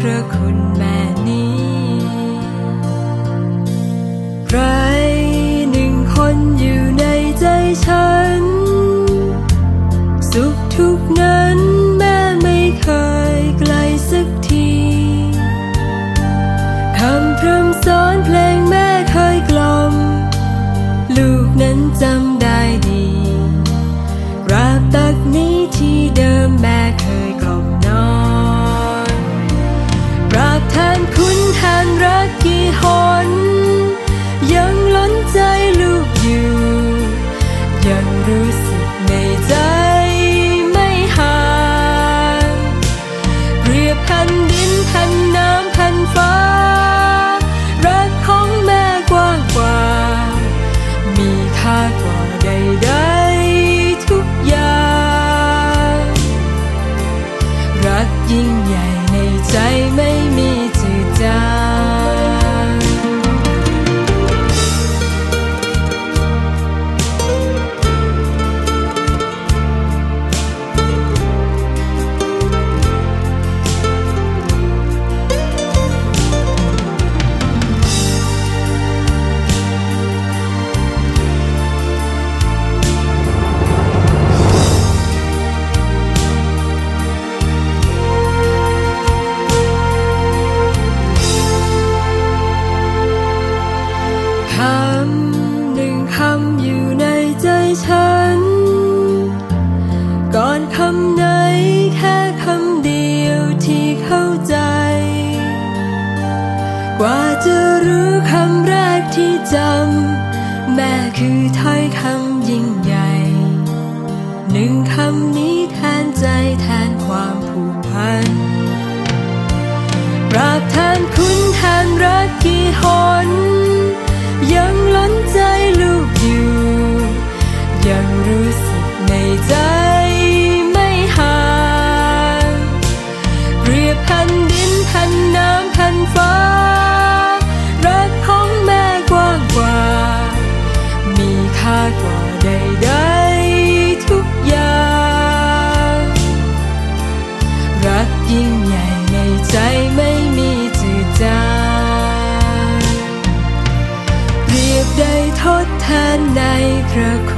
พระคุณแบบนี้ใคร รักยิ่งใกว่าจะรู้คำแรกที่จำ แม่คือถ้อยคำยิ่งใหญ่ หนึ่งคำนี้แทนใจแทนความผูกพันปราบแทนคุณแทนรักกี่หน ยังล้นใจลูกอยู่ ยังรู้สึกในใจไม่ห่างเรียบแผ่นดินแผ่นน้ำแผ่นฟ้า ค่ากว่าใดๆทุกอย่าง รักยิ่งใหญ่ในใจไม่มีจืดจางเปรียบได้ทดแทนในพระคุณ